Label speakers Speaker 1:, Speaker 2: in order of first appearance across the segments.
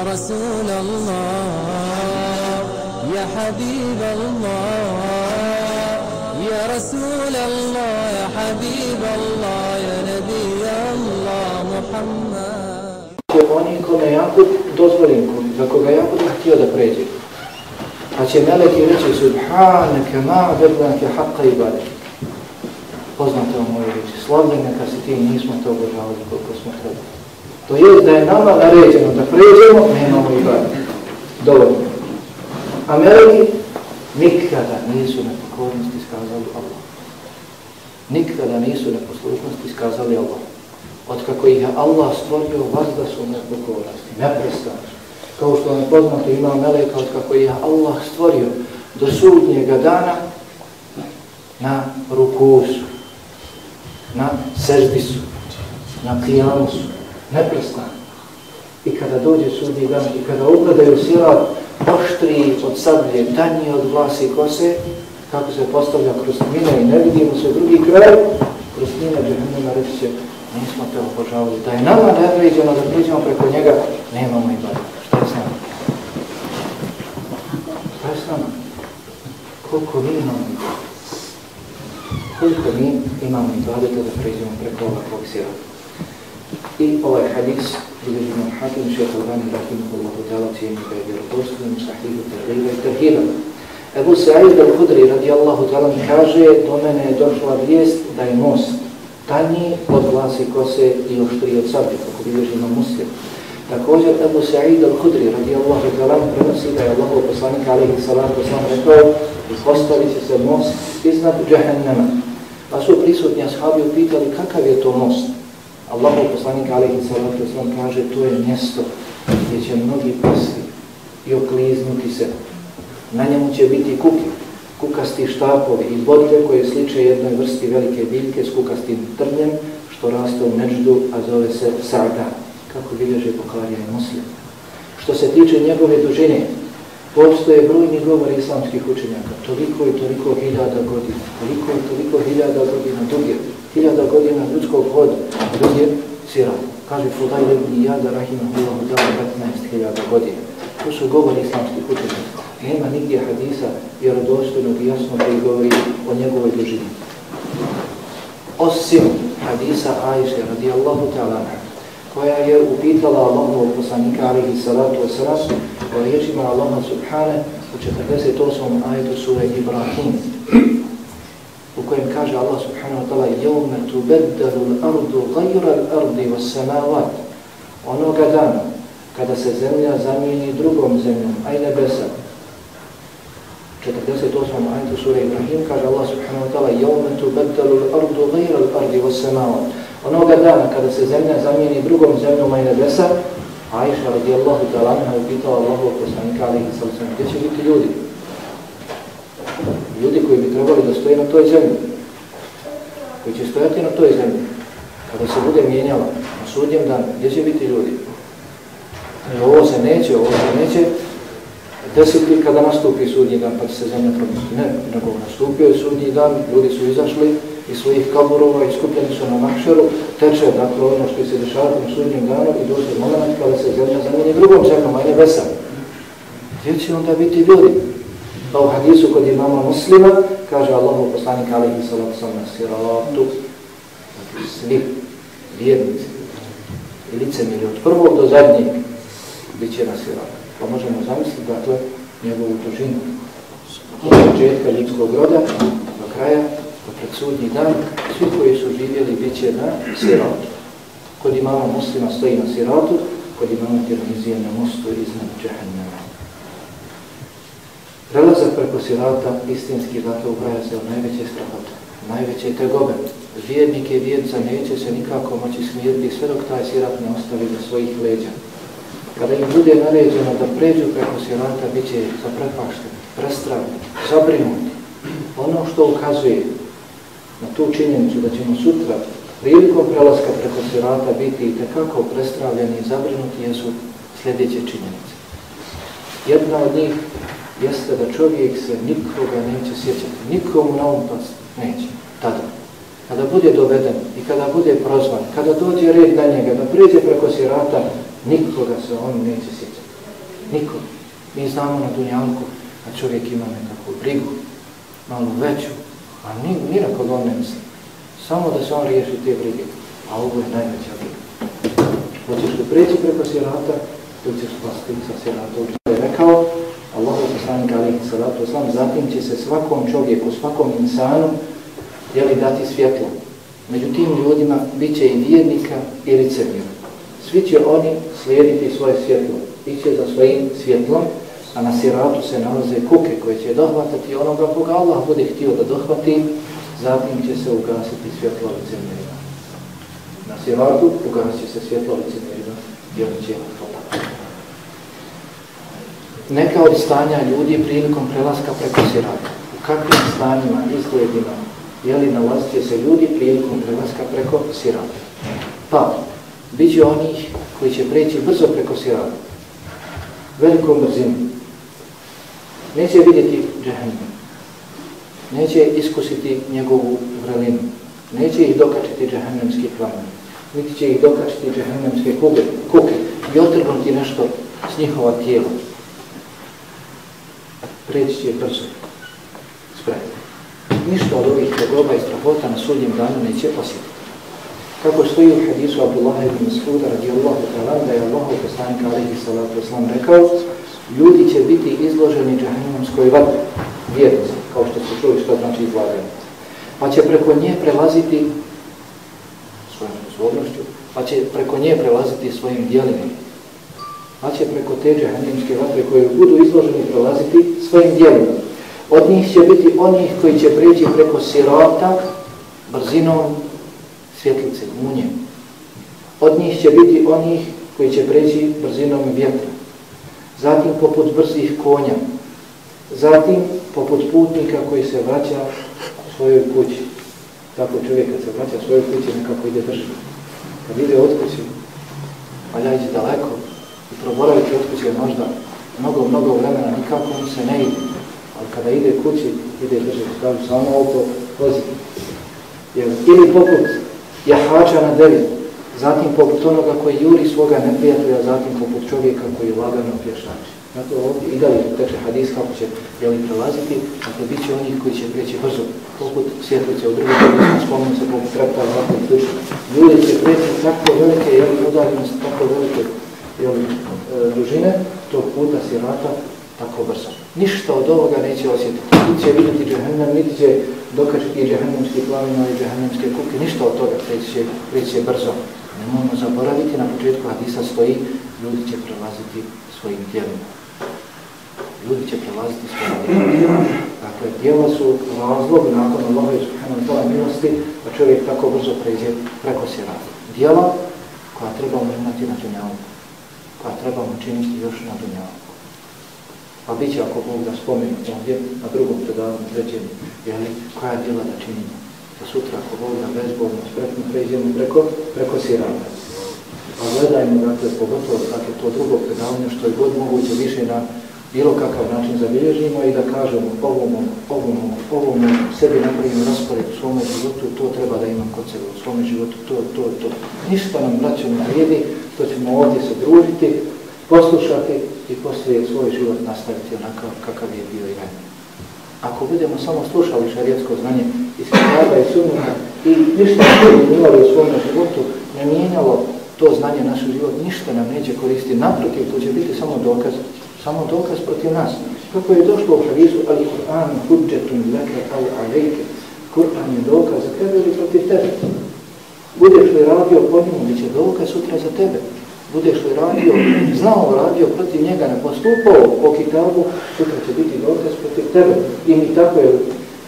Speaker 1: رسول الله يا حبيب الله يا رسول الله يا حبيب الله يا نبي الله محمد
Speaker 2: oni kome Jakub dozvolim, za koga Jakub htio da pređe. Pa će meleki reći Subhaneke ma vedlanke haqqa i bade. Poznate o moje reči, slavljene kad si ti nismo to obožavali koliko smo trebali. To je da je nama naređeno da pređemo, nemamo i bade. Dovoljno. A meleki nikada nisu na pokornosti skazali Allah. Nikada nisu na poslušnosti skazali Allah. Od kako ih je Allah stvorio, vazda su nepokornosti, neprestano kao što vam je poznato ima meleka otkako ih je Allah stvorio do sudnjega dana na rukusu, na seždisu, na kijamusu, neprestan. I kada dođe sudnji dan i kada ugledaju sila oštri od sablje, tanji od glasi kose, kako se postavlja kroz mine i ne vidimo se drugi kraj, kroz mine džahennema reći će, nismo te obožavali. Da je nama nevređeno da priđemo preko njega, nemamo i bada. Šta je s nama? Šta je s nama? Koliko mi imamo i? Koliko mi imamo i da priđemo preko ovakvog sjela? I ovaj hadis, bilježimo hakim šeha Albani, rahimahullahu ta'ala, cijeni ga je vjeropostavljeno, sahihu, terhiva i terhiva. Ebu Sa'id al-Hudri radijallahu ta'ala kaže, do mene je došla vijest da je most tanji od glasi kose i oštri od sablje, kako bilježi imam muslim. Također Ebu Sa'id al-Hudri radijallahu ta'ala prenosi da je Allah poslanik alaihi salatu sam rekao postavit će se most iznad džahennema. Pa su prisutni ashabi upitali kakav je to most. Allah poslanik alaihi salatu sam kaže to je mjesto gdje će mnogi pasti i okliznuti se. Na njemu će biti kuki, kukasti štapovi i bodlje koje sliče jednoj vrsti velike biljke s kukastim trnjem što raste u međdu, a zove se Sarda, kako bilježe Bukharija i Muslim. Što se tiče njegove dužine, postoje brojni govori islamskih učenjaka, toliko i toliko hiljada godina, toliko i toliko hiljada godina duge, hiljada godina ljudskog hoda, duge sira. Kaže Fudaj Lebni Jada Rahimahullahu dala 15.000 godina. To su govori islamskih učenjaka. Nema nigdje hadisa vjerodostojnog i jasno koji govori o njegovoj dužini. Osim hadisa Aisha radijallahu ta'ala koja je upitala Allahu poslanika alihi salatu wasalam o riječima Allaha subhane u 48. ajetu sura Ibrahim kojem kaže Allah subhanahu wa ta'ala يَوْمَ تُبَدَّلُ الْأَرْضُ غَيْرَ الْأَرْضِ وَالسَّمَاوَاتِ Onoga dana kada se zemlja zamijeni drugom zemljom, a i nebesa, 48. ajetu sura Ibrahim kaže Allah subhanahu wa ta'ala يَوْمَ تُبَدَّلُ الْأَرْضُ غَيْرَ الْأَرْضِ وَالسَّمَاوَاتِ Onoga dana kada se zemlja zamijeni drugom zemljom i nebesa, Aisha radijallahu ta'ala anha upitala Allahu poslanika alihi sallam, gdje će biti ljudi? Ljudi koji bi trebali da stoje na toj zemlji, koji će stojati na toj zemlji, kada se bude mijenjala na sudnjem danu, gdje će biti ljudi? I ovo se neće, ovo se neće, desiti kada nastupi sudnji dan pa će se zemlja promijeniti. Ne, nego nastupio je sudnji dan, ljudi su izašli iz svojih kaburova i su na makšeru, teče dakle ono što se dešava na sudnjem danu i dođe moment kada se zemlja zamijeni drugom zemljom, a ne vesel. Gdje će onda biti ljudi? Pa u hadisu kod imama muslima kaže Allahu poslanik alihi salatu sam na siratu, svi vjernici i licemiri od prvog do zadnjeg bit će na siratu. Pa možemo zamisliti, dakle, njegovu dužinu. Od početka ljudskog roda do kraja, do predsudnji dan, svi koji su živjeli bit će na siratu. Kod imama muslima stoji na siratu, kod imama tirmizije na mostu iznad džahannama. Prelazak preko sirata istinski dakle ubraja se od najveće strahote, najveće tegobe. Vjernik je vjerca neće se nikako moći smiriti sve dok taj sirat ne ostavi do svojih leđa kada im bude naređeno da pređu preko sirata, bit će zaprepašteni, prestravni, zabrinuti. Ono što ukazuje na tu činjenicu da ćemo sutra prilikom prelaska preko sirata biti i tekako prestravljeni i zabrinuti jesu sljedeće činjenice. Jedna od njih jeste da čovjek se nikoga neće sjećati, nikomu na umpas neće, tada. Kada bude doveden i kada bude prozvan, kada dođe red na njega, da prijeđe preko sirata, nikoga se on neće sjećati. Niko. Mi znamo na Dunjanku, a čovjek ima nekakvu brigu, malo veću, a ni, ni na kod on ne misli. Samo da se on riješi te brige. A ovo je najveća briga. Hoćeš li preći preko sirata, ili ćeš spasti sa sirata. Ovo je rekao, poslanika je salatu oslam, zatim će se svakom čovjeku, svakom insanu, jeli dati svjetlo. Među tim ljudima bit će i vjernika i licemira. Svi će oni slijediti svoje svjetlo. Iće za svojim svjetlom, a na siratu se nalaze kuke koje će dohvatati onoga koga Allah bude htio da dohvati, zatim će se ugasiti svjetlo licemirima. Na siratu ugasit se svjetlo licemirima i oni će. Neka od stanja ljudi prilikom prelaska preko sirata. U kakvim stanjima, izgledima, jeli nalazit će se ljudi prilikom prelaska preko sirata. Pa, bit će onih koji će preći brzo preko sirata. Velikom brzinom neće vidjeti džahannam, neće iskusiti njegovu vrelinu, neće ih dokačiti džahannamski plamen, niti će ih dokačiti džahannamske kuge, kuke i otrgnuti nešto s njihova tijela. Preći će brzo, spremno. Ništa od ovih tegoba i strahota na sudnjem danu neće posjetiti. Kako stoji u hadisu Abdullah ibn Mas'uda radijallahu ta'ala da je Allah u poslanika salatu islam rekao ljudi će biti izloženi džahannamskoj vatri, vjernici, kao što ste čuli što znači izlaganje. Pa će preko nje prelaziti svojom pozornošću, pa će preko nje prelaziti svojim dijelima. Pa će preko te džahannamske vatre koje budu izloženi prolaziti svojim dijelima. Od njih će biti onih koji će preći preko sirota brzinom svjetlice, munje. Od njih će biti onih koji će preći brzinom vjetra zatim poput brzih konja, zatim poput putnika koji se vraća svojoj kući. Tako čovjek kad se vraća svojoj kući nekako ide držati. Kad ide od kući, valja ići daleko proboraviti od kuće možda mnogo, mnogo vremena, nikako mu se ne ide. Ali kada ide kući, ide držati, kažu samo oko Jer, Ili poput jahača na devitu, zatim poput onoga koji juri svoga neprijatelja, zatim poput čovjeka koji lagano pješači. Zato ovdje i dalje teče hadis kako će jeli prelaziti, dakle bit će onih koji će prijeći brzo, poput svjetlice u drugom hadismu, spomenu se poput trepta, ovako i slično. Ljudi će prijeći tako velike, jeli udaljenosti, tako velike jeli, e, dužine, tog puta sirata, tako brzo. Ništa od ovoga neće osjetiti. Niti će vidjeti džehennem, niti će dokačiti džahennamski plavina i džehennemske kuke, ništa od toga preći će brzo. Nemojmo zaboraviti, na početku hadisa stoji, ljudi će prelaziti svojim tijelima. Ljudi će prelaziti svojim tijelima. Dakle, tijela su razlog nakon Allaha i Subhanahu wa milosti, da čovjek tako brzo pređe preko sirata. Dijela koja trebamo imati na dunjavu, koja trebamo činiti još na dunjavu. Pa bit će, ako Bog da spomenu ovdje, na drugom predavanju, trećem, jeli, koja djela da činimo da sutra ako Bog da bezbolno spretno pređemo preko, preko sirata. A gledajmo, dakle, pogotovo dakle, to drugo predavanje, što je god moguće više na bilo kakav način zabilježimo i da kažemo ovom, ovom, ovom, sebi napravimo raspored u svome životu, to treba da imam kod sebe u svome životu, to, to, to. Ništa nam braćo ne vrijedi, što ćemo ovdje se družiti, poslušati i poslije svoj život nastaviti onakav kakav je bio i ranije ako budemo samo slušali šarijetsko znanje iz Hrvada i Sunnata i ništa ne imali u svom životu, ne mijenjalo to znanje našu život, ništa nam neće koristiti. Naprotiv, to će biti samo dokaz, samo dokaz protiv nas. Kako je došlo u hadisu, ali Kur'an hudžetun leke al alejke. Kur'an je dokaz za tebe ili protiv tebe. Budeš li radio po njemu, bit će dokaz sutra za tebe budeš li radio, znao radio protiv njega, ne postupao po kitabu, sutra će biti dokaz protiv tebe. I mi tako je,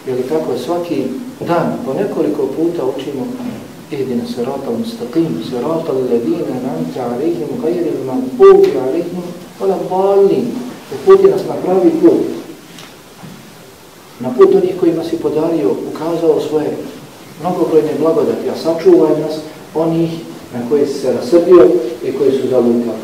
Speaker 2: je li tako je, svaki dan po nekoliko puta učimo ihdina sirata mustaqim, sirata ladina namta alihim, gajri man puti alihim, ona bali, uputi nas na pravi put. Na put onih kojima si podario, ukazao svoje mnogobrojne blagodati, a sačuvaj nas onih na koje se rasrdio i koji su zalutali.